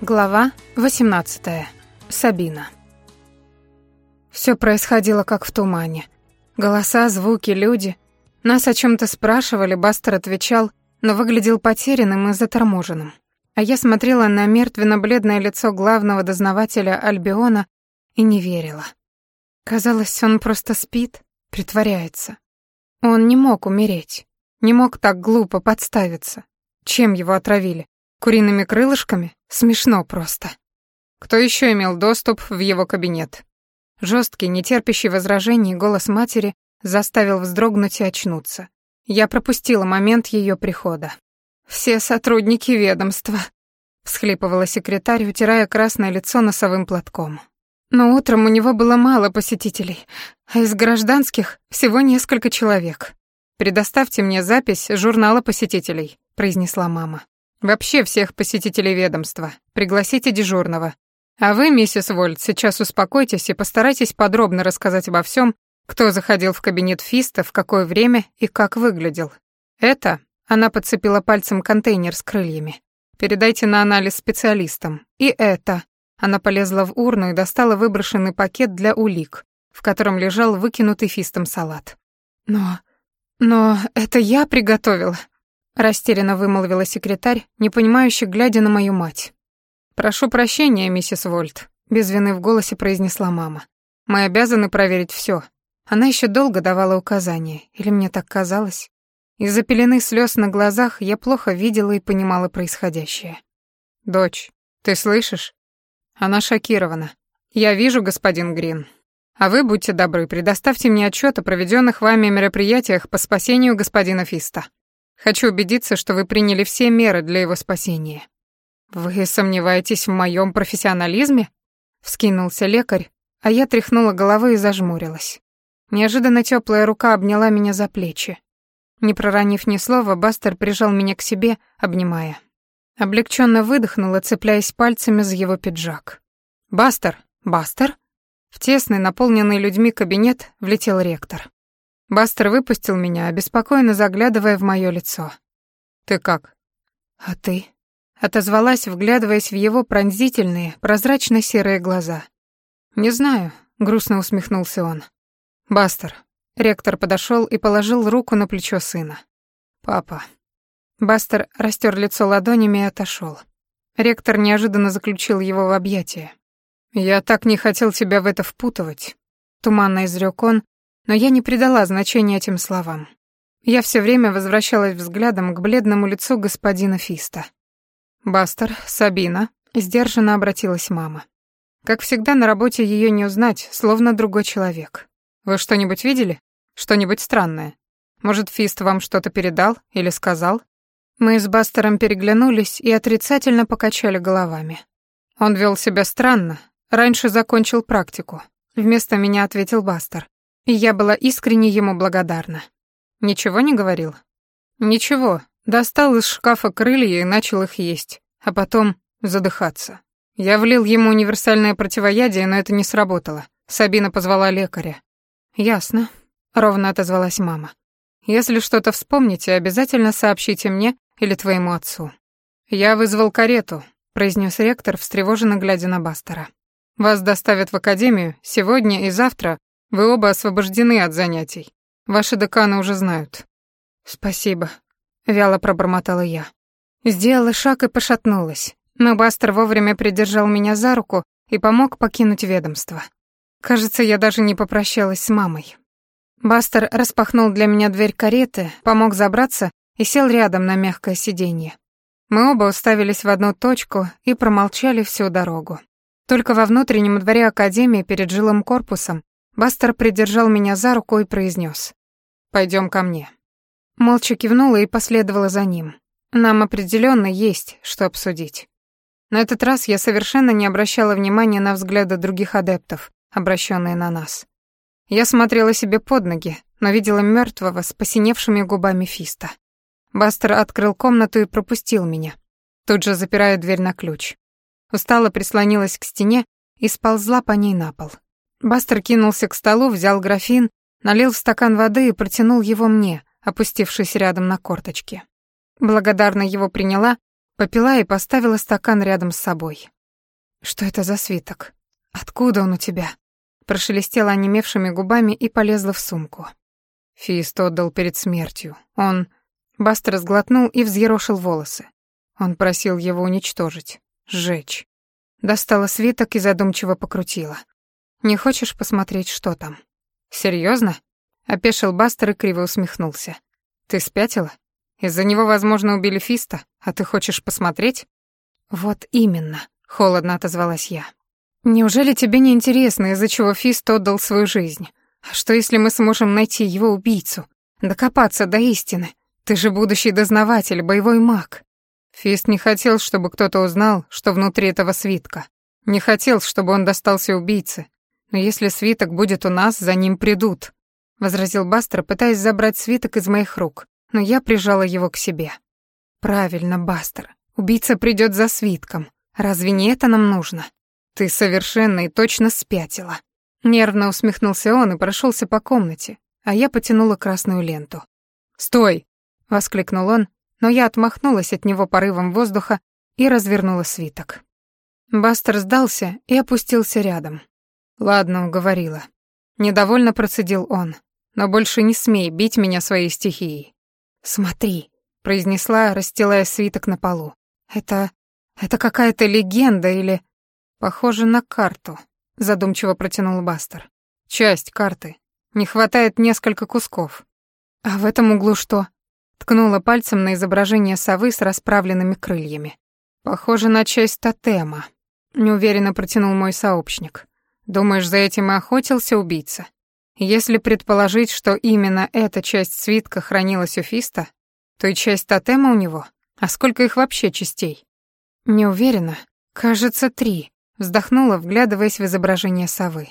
Глава 18. Сабина. Все происходило как в тумане. Голоса, звуки, люди. Нас о чем то спрашивали, Бастер отвечал, но выглядел потерянным и заторможенным. А я смотрела на мертвенно-бледное лицо главного дознавателя Альбиона и не верила. Казалось, он просто спит, притворяется. Он не мог умереть, не мог так глупо подставиться. Чем его отравили? Куриными крылышками? Смешно просто. Кто еще имел доступ в его кабинет? Жесткий, нетерпящий возражений голос матери заставил вздрогнуть и очнуться. Я пропустила момент ее прихода. «Все сотрудники ведомства», — всхлипывала секретарь, утирая красное лицо носовым платком. Но утром у него было мало посетителей, а из гражданских всего несколько человек. «Предоставьте мне запись журнала посетителей», — произнесла мама. Вообще всех посетителей ведомства. Пригласите дежурного. А вы, миссис Вольт, сейчас успокойтесь и постарайтесь подробно рассказать обо всем, кто заходил в кабинет Фиста, в какое время и как выглядел. Это, она подцепила пальцем контейнер с крыльями. Передайте на анализ специалистам. И это. Она полезла в урну и достала выброшенный пакет для улик, в котором лежал выкинутый Фистом салат. Но... но это я приготовила. Растерянно вымолвила секретарь, не понимающе глядя на мою мать. «Прошу прощения, миссис Вольт», — без вины в голосе произнесла мама. «Мы обязаны проверить все. Она еще долго давала указания, или мне так казалось? Из-за пелены слез на глазах я плохо видела и понимала происходящее. «Дочь, ты слышишь?» Она шокирована. «Я вижу, господин Грин. А вы, будьте добры, предоставьте мне отчет о проведенных вами мероприятиях по спасению господина Фиста». Хочу убедиться, что вы приняли все меры для его спасения. Вы сомневаетесь в моем профессионализме? Вскинулся лекарь, а я тряхнула головой и зажмурилась. Неожиданно теплая рука обняла меня за плечи. Не проронив ни слова, Бастер прижал меня к себе, обнимая. Облегченно выдохнула, цепляясь пальцами за его пиджак. «Бастер! Бастер!» В тесный, наполненный людьми кабинет влетел ректор. Бастер выпустил меня, обеспокоенно заглядывая в моё лицо. «Ты как?» «А ты?» Отозвалась, вглядываясь в его пронзительные, прозрачно-серые глаза. «Не знаю», — грустно усмехнулся он. «Бастер». Ректор подошёл и положил руку на плечо сына. «Папа». Бастер растер лицо ладонями и отошёл. Ректор неожиданно заключил его в объятия. «Я так не хотел тебя в это впутывать», — туманно изрёк он, но я не придала значения этим словам. Я все время возвращалась взглядом к бледному лицу господина Фиста. «Бастер, Сабина», — сдержанно обратилась мама. Как всегда, на работе ее не узнать, словно другой человек. «Вы что-нибудь видели? Что-нибудь странное? Может, Фист вам что-то передал или сказал?» Мы с Бастером переглянулись и отрицательно покачали головами. Он вел себя странно, раньше закончил практику. Вместо меня ответил Бастер и я была искренне ему благодарна. Ничего не говорил? Ничего, достал из шкафа крылья и начал их есть, а потом задыхаться. Я влил ему универсальное противоядие, но это не сработало. Сабина позвала лекаря. «Ясно», — ровно отозвалась мама. «Если что-то вспомните, обязательно сообщите мне или твоему отцу». «Я вызвал карету», — произнес ректор, встревоженно глядя на Бастера. «Вас доставят в академию сегодня и завтра вы оба освобождены от занятий. Ваши деканы уже знают». «Спасибо», — вяло пробормотала я. Сделала шаг и пошатнулась, но Бастер вовремя придержал меня за руку и помог покинуть ведомство. Кажется, я даже не попрощалась с мамой. Бастер распахнул для меня дверь кареты, помог забраться и сел рядом на мягкое сиденье. Мы оба уставились в одну точку и промолчали всю дорогу. Только во внутреннем дворе Академии перед жилым корпусом Бастер придержал меня за руку и произнес: «Пойдем ко мне». Молча кивнула и последовала за ним. Нам определенно есть что обсудить. На этот раз я совершенно не обращала внимания на взгляды других адептов, обращенные на нас. Я смотрела себе под ноги, но видела мертвого с посиневшими губами Фиста. Бастер открыл комнату и пропустил меня, тут же запирая дверь на ключ. Устало прислонилась к стене и сползла по ней на пол. Бастер кинулся к столу, взял графин, налил в стакан воды и протянул его мне, опустившись рядом на корточки. Благодарно его приняла, Попила и поставила стакан рядом с собой. «Что это за свиток? Откуда он у тебя?» Прошелестела онемевшими губами и полезла в сумку. Фист отдал перед смертью. Он... Бастер сглотнул и взъерошил волосы. Он просил его уничтожить, сжечь. Достала свиток и задумчиво покрутила. «Не хочешь посмотреть, что там?» «Серьёзно?» — опешил Бастер и криво усмехнулся. «Ты спятила? Из-за него, возможно, убили Фиста, а ты хочешь посмотреть?» «Вот именно», — холодно отозвалась я. «Неужели тебе не интересно, из-за чего Фист отдал свою жизнь? А что, если мы сможем найти его убийцу? Докопаться до истины? Ты же будущий дознаватель, боевой маг». Фист не хотел, чтобы кто-то узнал, что внутри этого свитка. Не хотел, чтобы он достался убийце. Но если свиток будет у нас, за ним придут, возразил Бастер, пытаясь забрать свиток из моих рук, но я прижала его к себе. Правильно, Бастер. Убийца придет за свитком. Разве не это нам нужно? Ты совершенно и точно спятила. Нервно усмехнулся он и прошелся по комнате, а я потянула красную ленту. "Стой!" воскликнул он, но я отмахнулась от него порывом воздуха и развернула свиток. Бастер сдался и опустился рядом. «Ладно, уговорила». Недовольно процедил он. «Но больше не смей бить меня своей стихией». «Смотри», — произнесла, расстилая свиток на полу. «Это... это какая-то легенда или...» «Похоже на карту», — задумчиво протянул Бастер. «Часть карты. Не хватает несколько кусков». «А в этом углу что?» Ткнула пальцем на изображение совы с расправленными крыльями. «Похоже на часть тотема», — неуверенно протянул мой сообщник. «Думаешь, за этим и охотился убийца? Если предположить, что именно эта часть свитка хранилась у Фиста, то и часть тотема у него. А сколько их вообще частей?» «Не уверена. Кажется, три», — вздохнула, вглядываясь в изображение совы.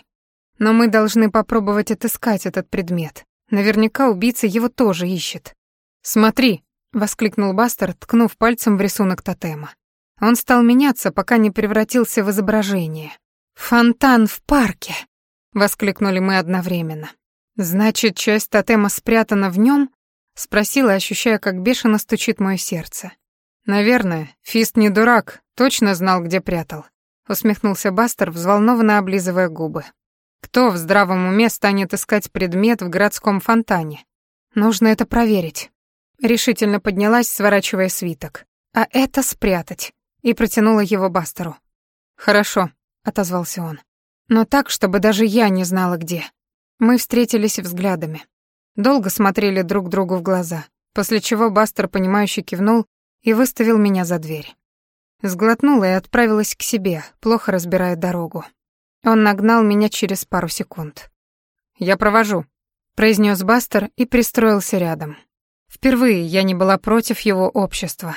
«Но мы должны попробовать отыскать этот предмет. Наверняка убийца его тоже ищет». «Смотри!» — воскликнул Бастер, ткнув пальцем в рисунок тотема. Он стал меняться, пока не превратился в изображение. «Фонтан в парке!» — воскликнули мы одновременно. «Значит, часть тотема спрятана в нем? спросила, ощущая, как бешено стучит мое сердце. «Наверное, Фист не дурак, точно знал, где прятал», — усмехнулся Бастер, взволнованно облизывая губы. «Кто в здравом уме станет искать предмет в городском фонтане? Нужно это проверить». Решительно поднялась, сворачивая свиток. «А это спрятать!» И протянула его Бастеру. «Хорошо», — отозвался он. «Но так, чтобы даже я не знала, где». Мы встретились взглядами. Долго смотрели друг другу в глаза, после чего Бастер, понимающе кивнул и выставил меня за дверь. Сглотнула и отправилась к себе, плохо разбирая дорогу. Он нагнал меня через пару секунд. «Я провожу», — произнес Бастер и пристроился рядом. Впервые я не была против его общества.